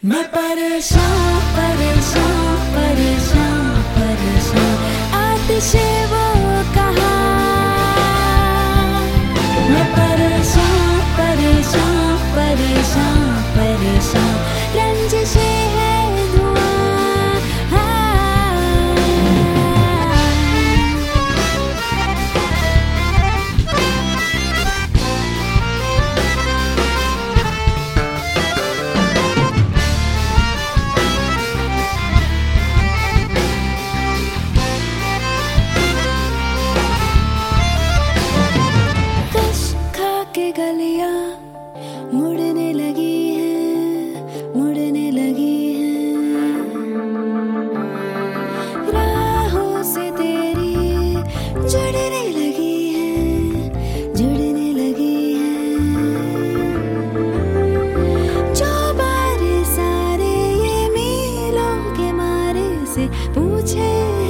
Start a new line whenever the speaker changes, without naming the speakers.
Me pareció, pareció, pareció, pareció. A ti 不介意